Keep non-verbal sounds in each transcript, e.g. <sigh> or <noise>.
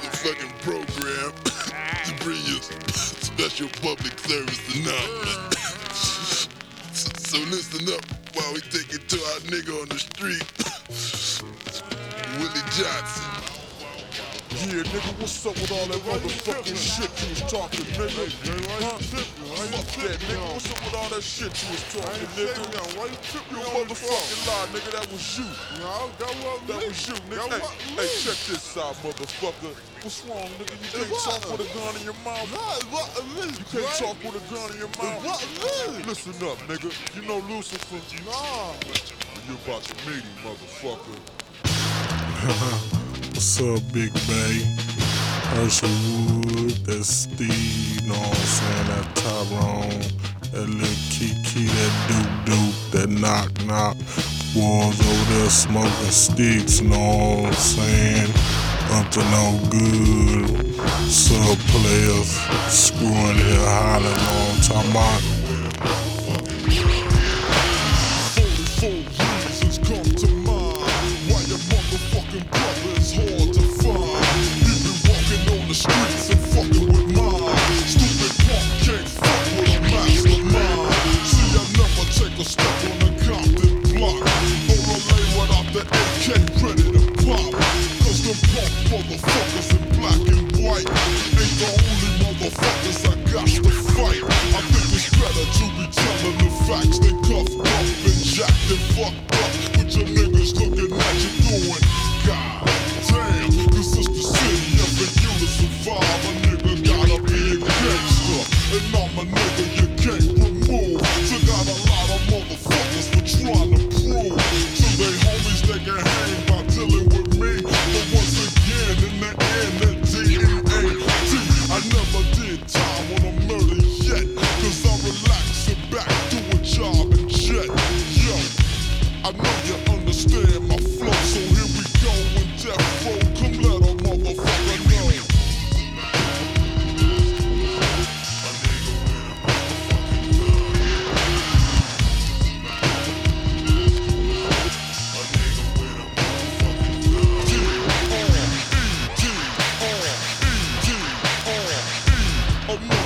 motherfucking program <coughs> to bring you <coughs> special public service announcement. <coughs> so, listen up while we take it to our nigga on the street, Willie Johnson. Yeah, nigga, what's up with all that motherfucking shit you was talking, nigga? Huh? Fuck that, nigga. What's up with all that shit you was talking, nigga? Why you You motherfucking lie, nigga. That was you. No, that was That was you, nigga. Hey, hey, check this out, motherfucker. What's wrong, nigga? You can't talk with a gun in your mouth. You can't talk with a gun in your mouth. Listen up, nigga. You know Lucifer? Nah. You're about to meet him, motherfucker. <laughs> What's up, Big Bay? Herschel Wood, that's Steve, know what I'm saying? That Tyrone, that little Kiki, that Duke Duke, that Knock Knock. Boys over there smoking sticks, know what I'm saying? Up to no good. Sub players screwing here, hollering, I'm talking? Black and white ain't the only motherfuckers I got fight. I think it's better to be telling the facts cuffed and jacked and fucked up. With your niggas looking at you doing,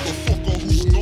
motherfucker who's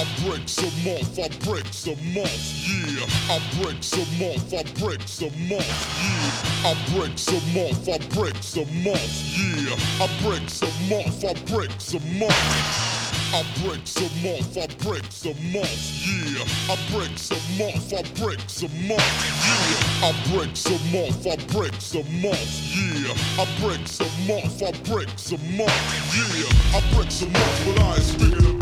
I break some off, I break some off, yeah. I break some off, I break some off, yeah. I break some off, I break some off, yeah. I break some off, I break some off. I break some off, I break some off, yeah. I break some off, I break some off, yeah. I break some off, I break some off, yeah. I break some off, I break some off, yeah. I break some off, but I ain't speaking about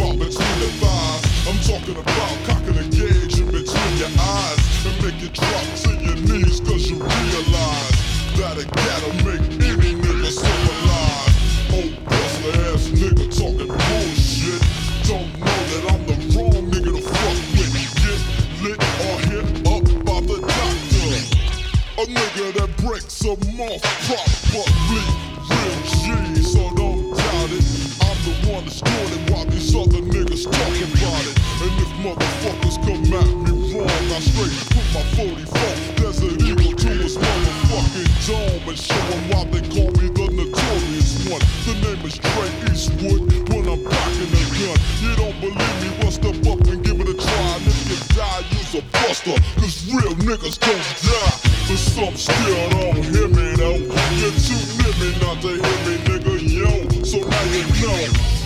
A nigga that breaks them off properly. Real G, so don't doubt it. I'm the one that's doing it while these other niggas talking about it. And if motherfuckers come at me wrong, I straight put my 44 Desert Eagle to his motherfucking dome and show him why they call me the notorious one. The name is Trey Eastwood when I'm packing a gun. You don't believe me? Well, step up and give it a try. And if you die, use a buster. Cause real niggas don't die. But some still don't hear me though. You're too near me not to hear me, nigga, yo. So now you know.